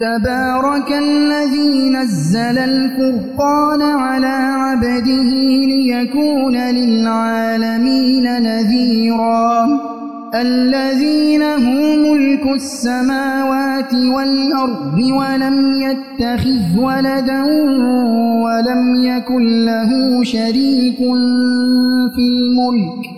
تبارك الذي نزل الفرقان على عبده ليكون للعالمين نذيرا. الذين هم ملك السماوات والأرض ولم يتخذ ولدا ولم يكن له شريك في الملك.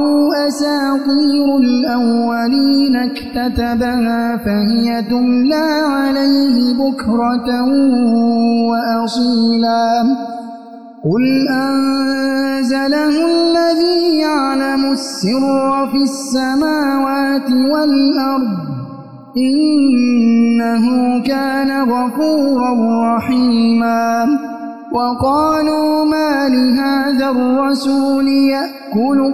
الأولين اكتتبها فهي تملى عليه بكرة وأصيلا. قل أنزله الذي يعلم السر في السماوات والأرض إنه كان غفورا رحيما. وقالوا ما لهذا الرسول يأكل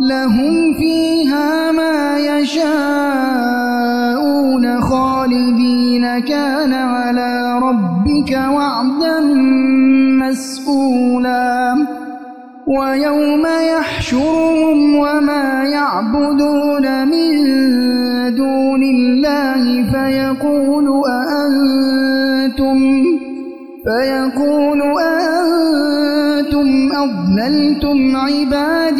لهم فيها ما يشاءون خالدين. كان على ربك وعدا مسئولا ويوم يحشرهم وما يعبدون من دون الله فيقول أأنتم فيقول أأنتم أضللتم عبادي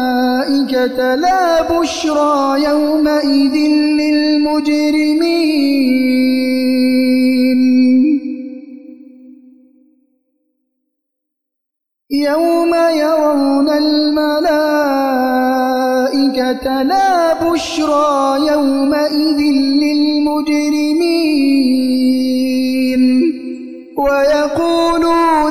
لا بشرى يومئذ للمجرمين. يوم يرون الملائكة لا بشرى يومئذ للمجرمين. ويقولون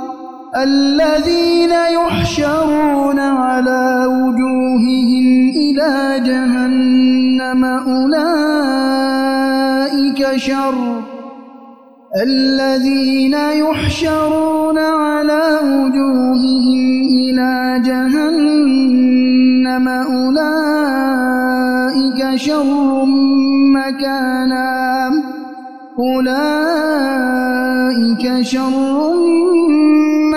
الذين يحشرون على وجوههم إلى جهنم أولئك شر. الذين يحشرون على وجوههم إلى جهنم أولئك شر مكانا. أولئك شر مكانا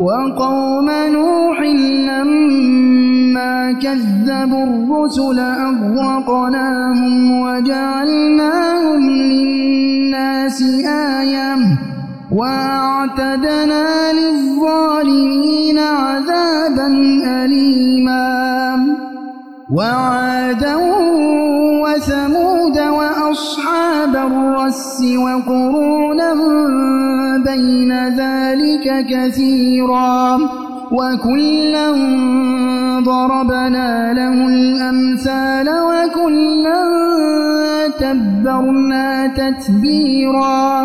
وقوم نوح لما كذبوا الرسل أغرقناهم وجعلناهم للناس آية وأعتدنا للظالمين عذابا أليما وعادا وثمود وأصحاب الرس وقرونا بين ذلك كثيرا وكلا ضربنا له الأمثال وكلا تبرنا تتبيرا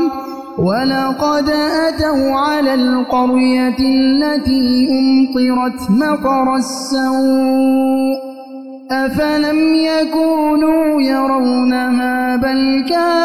ولقد أتوا على القرية التي أمطرت مطر السوء أفلم يكونوا يرونها بل كانوا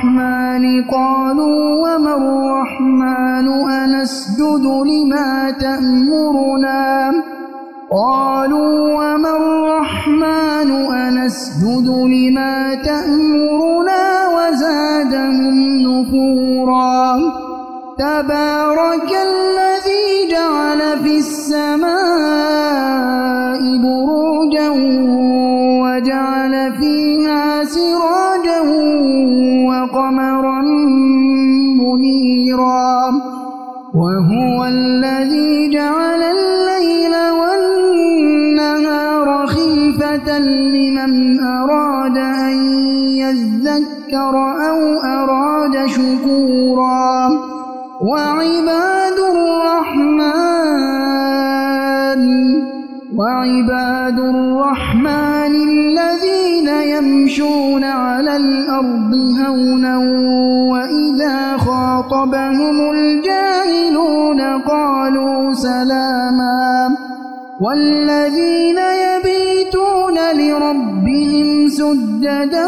قالوا وما الرحمن أنسجد لما تأمرنا؟ قالوا وما الرحمن أنسجد لما تأمرنا وزادهم نفورا. تبارك الذي يذكر أو أراد شكورا. وعباد الرحمن وعباد الرحمن الذين يمشون على الأرض هونا وإذا خاطبهم الجاهلون قالوا سلاما. والذين يبيتون لربهم سجدا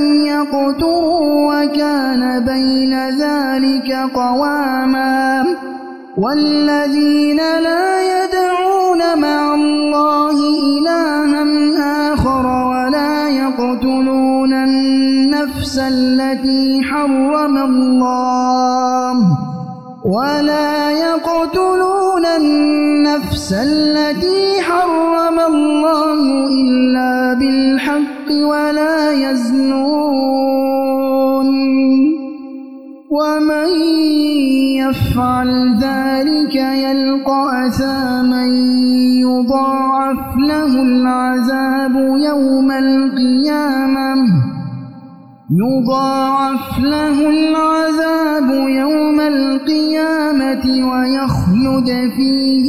وكان بين ذلك قواما والذين لا يدعون مع الله إلها آخر ولا يقتلون النفس التي حرم الله ولا يقتلون النفس التي حرم الله إلا بالحق ولا يزنون ومن يفعل ذلك يلقى أثاما يضاعف له العذاب يوم القيامة. يضاعف له العذاب يوم القيامة ويخلد فيه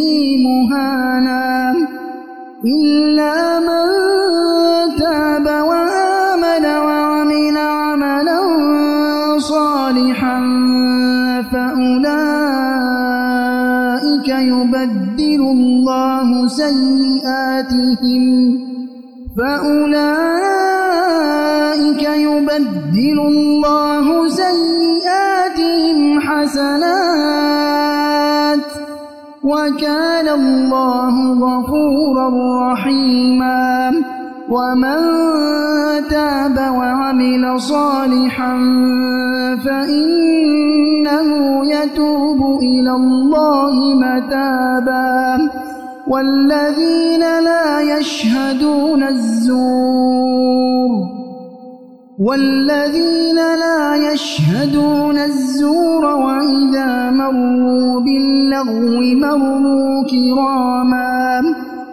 مهانا إلا صالحا فأولئك يبدل الله سيئاتهم. فأولئك يبدل الله سيئاتهم حسنات. وكان الله غفورا رحيما. ومن تاب وعمل صالحا فإنه يتوب إلى الله متابا. والذين لا يشهدون الزور والذين لا يشهدون الزور وإذا مروا باللغو مروا كراما.